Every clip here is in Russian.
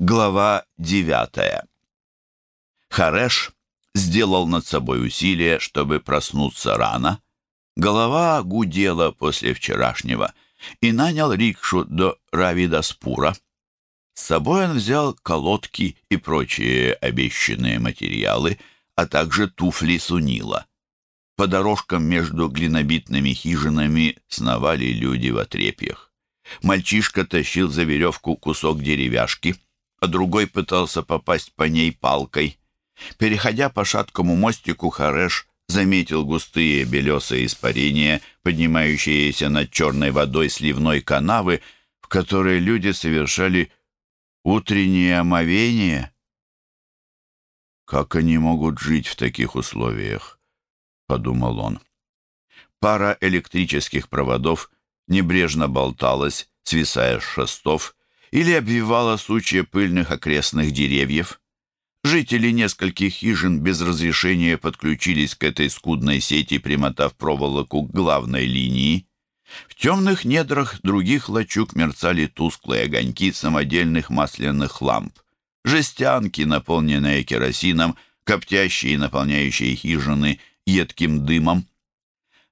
Глава девятая. Хареш сделал над собой усилие, чтобы проснуться рано. Голова гудела после вчерашнего и нанял рикшу до Равидаспура. С собой он взял колодки и прочие обещанные материалы, а также туфли Сунила. По дорожкам между глинобитными хижинами сновали люди в отрепьях. Мальчишка тащил за веревку кусок деревяшки — а другой пытался попасть по ней палкой. Переходя по шаткому мостику, Хареш заметил густые белесые испарения, поднимающиеся над черной водой сливной канавы, в которой люди совершали утреннее омовение. «Как они могут жить в таких условиях?» — подумал он. Пара электрических проводов небрежно болталась, свисая с шестов, или обвивала сучья пыльных окрестных деревьев. Жители нескольких хижин без разрешения подключились к этой скудной сети, примотав проволоку к главной линии. В темных недрах других лачуг мерцали тусклые огоньки самодельных масляных ламп. Жестянки, наполненные керосином, коптящие и наполняющие хижины едким дымом.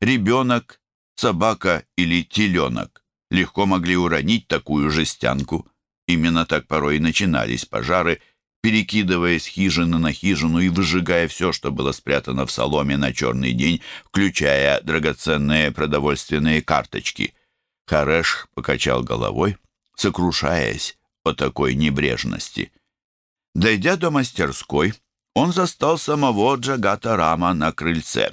Ребенок, собака или теленок легко могли уронить такую жестянку. Именно так порой и начинались пожары, перекидываясь хижины на хижину и выжигая все, что было спрятано в соломе на черный день, включая драгоценные продовольственные карточки. Хареш покачал головой, сокрушаясь о такой небрежности. Дойдя до мастерской, он застал самого Джагата Рама на крыльце.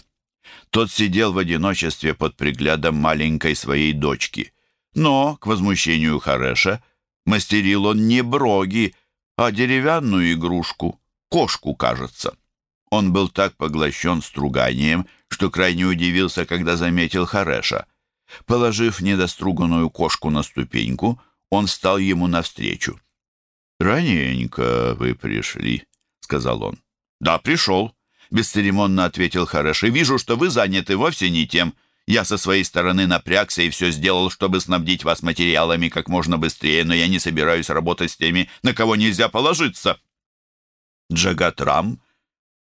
Тот сидел в одиночестве под приглядом маленькой своей дочки. Но, к возмущению Хареша, мастерил он не броги, а деревянную игрушку, кошку, кажется. Он был так поглощен струганием, что крайне удивился, когда заметил Хареша. Положив недоструганную кошку на ступеньку, он встал ему навстречу. «Раненько вы пришли», — сказал он. «Да, пришел», — бесцеремонно ответил Хареш. «И вижу, что вы заняты вовсе не тем. Я со своей стороны напрягся и все сделал, чтобы снабдить вас материалами как можно быстрее, но я не собираюсь работать с теми, на кого нельзя положиться». Джагатрам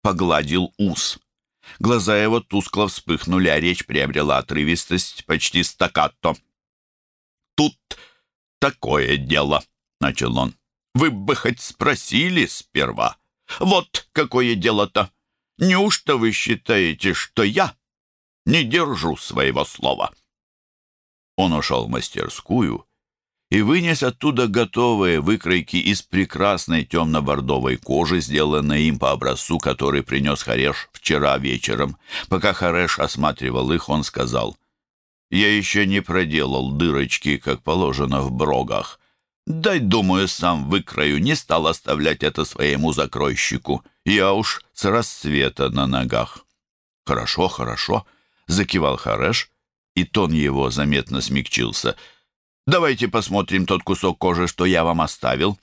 погладил ус. Глаза его тускло вспыхнули, а речь приобрела отрывистость, почти стаккато. «Тут такое дело», — начал он. «Вы бы хоть спросили сперва. Вот какое дело-то. Неужто вы считаете, что я не держу своего слова». Он ушел в мастерскую и вынес оттуда готовые выкройки из прекрасной темно-бордовой кожи, сделанной им по образцу, который принес Хареш вчера вечером. Пока Хареш осматривал их, он сказал, «Я еще не проделал дырочки, как положено в брогах. Дай, думаю, сам выкрою, не стал оставлять это своему закройщику. Я уж с рассвета на ногах». «Хорошо, хорошо», закивал Хареш, и тон его заметно смягчился. «Давайте посмотрим тот кусок кожи, что я вам оставил».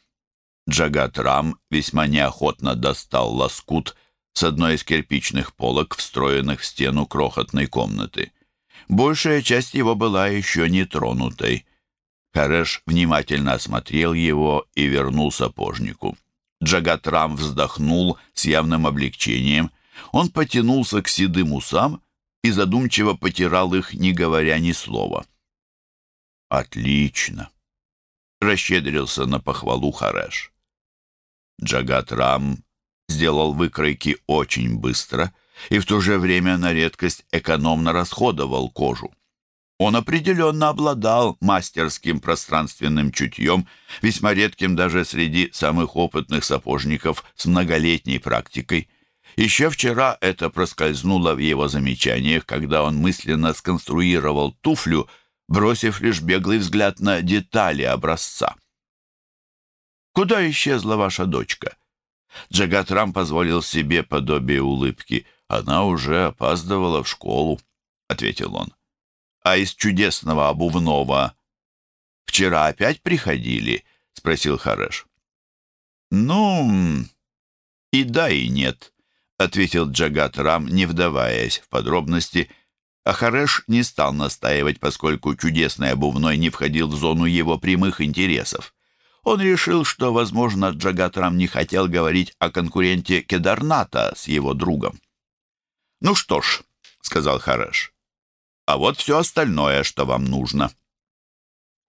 Джагат Рам весьма неохотно достал лоскут с одной из кирпичных полок, встроенных в стену крохотной комнаты. Большая часть его была еще не тронутой. Хареш внимательно осмотрел его и вернул сапожнику. Джагатрам вздохнул с явным облегчением. Он потянулся к седым усам и задумчиво потирал их, не говоря ни слова. «Отлично!» — расщедрился на похвалу Хареш. Джагат Рам сделал выкройки очень быстро и в то же время на редкость экономно расходовал кожу. Он определенно обладал мастерским пространственным чутьем, весьма редким даже среди самых опытных сапожников с многолетней практикой. Еще вчера это проскользнуло в его замечаниях, когда он мысленно сконструировал туфлю, бросив лишь беглый взгляд на детали образца. «Куда исчезла ваша дочка?» Джагатрам позволил себе подобие улыбки. «Она уже опаздывала в школу», — ответил он. «А из чудесного обувного вчера опять приходили?» — спросил Хареш. «Ну, и да, и нет», — ответил Джагат Рам, не вдаваясь в подробности. А Хареш не стал настаивать, поскольку чудесный обувной не входил в зону его прямых интересов. Он решил, что, возможно, Джагатрам не хотел говорить о конкуренте Кедарната с его другом. «Ну что ж», — сказал Хареш, — «а вот все остальное, что вам нужно».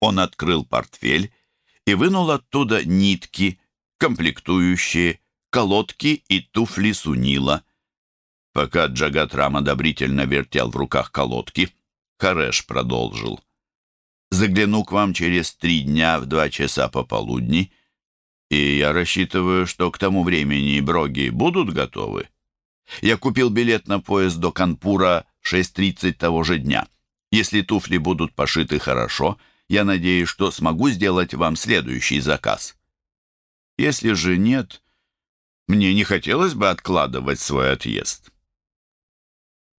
Он открыл портфель и вынул оттуда нитки, комплектующие, колодки и туфли Сунила. Пока Джагатрам одобрительно вертел в руках колодки, Хареш продолжил. «Загляну к вам через три дня в два часа пополудни, и я рассчитываю, что к тому времени броги будут готовы. Я купил билет на поезд до Канпура 6.30 того же дня. Если туфли будут пошиты хорошо, я надеюсь, что смогу сделать вам следующий заказ. Если же нет, мне не хотелось бы откладывать свой отъезд».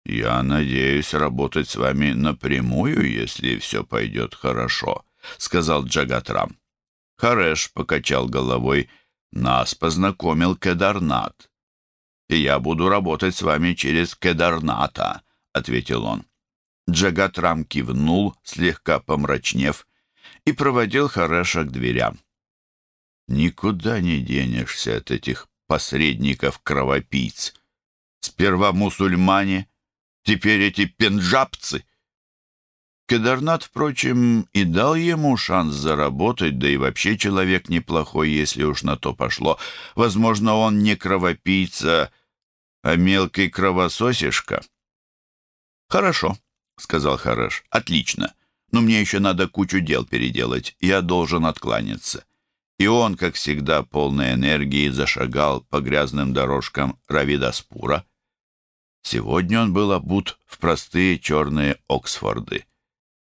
«Я надеюсь работать с вами напрямую, если все пойдет хорошо», — сказал Джагатрам. Хареш покачал головой. «Нас познакомил Кедарнат. И я буду работать с вами через Кедарната», — ответил он. Джагатрам кивнул, слегка помрачнев, и проводил Хареша к дверям. «Никуда не денешься от этих посредников-кровопийц. Сперва мусульмане, Теперь эти пенджабцы. Кедарнат, впрочем, и дал ему шанс заработать, да и вообще человек неплохой, если уж на то пошло. Возможно, он не кровопийца, а мелкий кровососишка. «Хорошо», — сказал Хараш, — «отлично. Но мне еще надо кучу дел переделать. Я должен откланяться». И он, как всегда, полной энергии зашагал по грязным дорожкам Равидаспура. Сегодня он был обут в простые черные Оксфорды.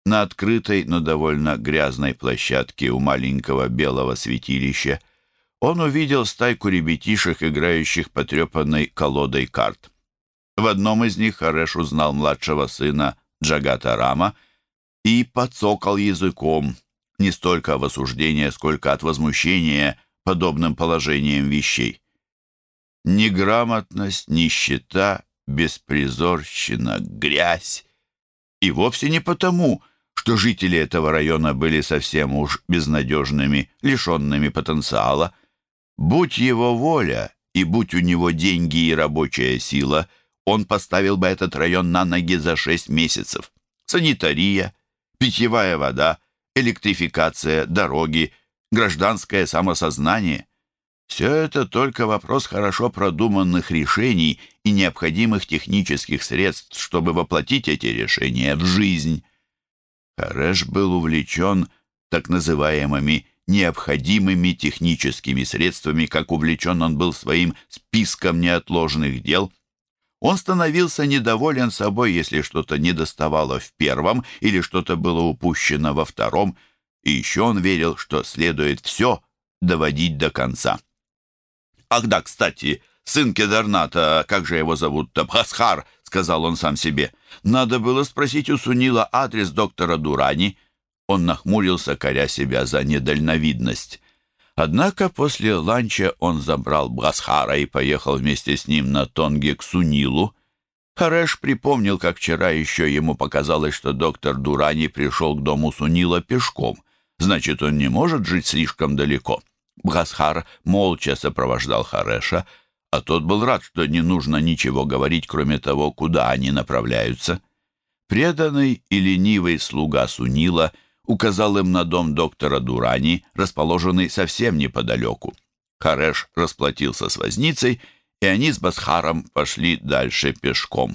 На открытой, но довольно грязной площадке у маленького белого святилища он увидел стайку ребятишек, играющих потрепанной колодой карт. В одном из них Хареш узнал младшего сына Джагата Рама и подсокал языком, не столько в осуждение, сколько от возмущения подобным положением вещей. Неграмотность, нищета беспризорщина, грязь. И вовсе не потому, что жители этого района были совсем уж безнадежными, лишенными потенциала. Будь его воля, и будь у него деньги и рабочая сила, он поставил бы этот район на ноги за шесть месяцев. Санитария, питьевая вода, электрификация, дороги, гражданское самосознание. Все это только вопрос хорошо продуманных решений и необходимых технических средств, чтобы воплотить эти решения в жизнь. Хареш был увлечен так называемыми необходимыми техническими средствами, как увлечен он был своим списком неотложных дел. Он становился недоволен собой, если что-то недоставало в первом или что-то было упущено во втором, и еще он верил, что следует все доводить до конца. «Ах да, кстати, сын Кедарната, как же его зовут-то, Бхасхар», — сказал он сам себе. «Надо было спросить у Сунила адрес доктора Дурани». Он нахмурился, коря себя за недальновидность. Однако после ланча он забрал Бхасхара и поехал вместе с ним на Тонге к Сунилу. Хареш припомнил, как вчера еще ему показалось, что доктор Дурани пришел к дому Сунила пешком. Значит, он не может жить слишком далеко. Бхасхар молча сопровождал Хареша, а тот был рад, что не нужно ничего говорить, кроме того, куда они направляются. Преданный и ленивый слуга Сунила указал им на дом доктора Дурани, расположенный совсем неподалеку. Хареш расплатился с возницей, и они с Басхаром пошли дальше пешком.